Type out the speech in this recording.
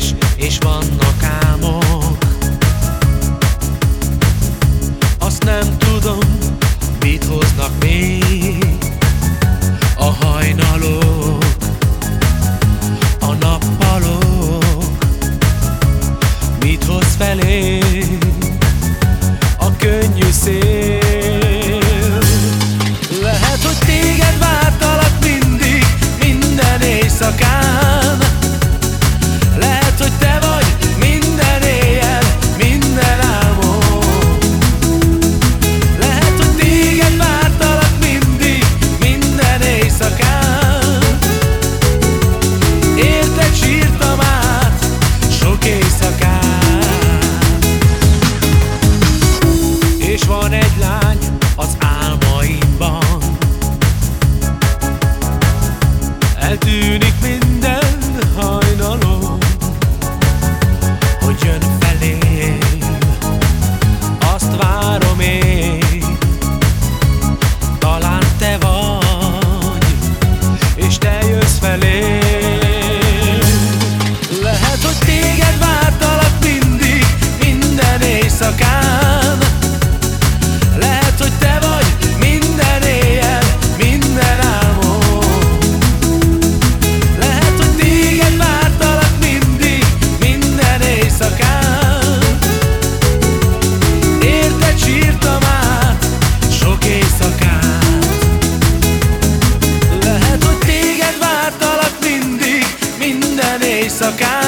is, és vannak álmok. Azt nem tudom, mit hoznak még A hajnalok, a nappalok. Mit hoz felé? so kind.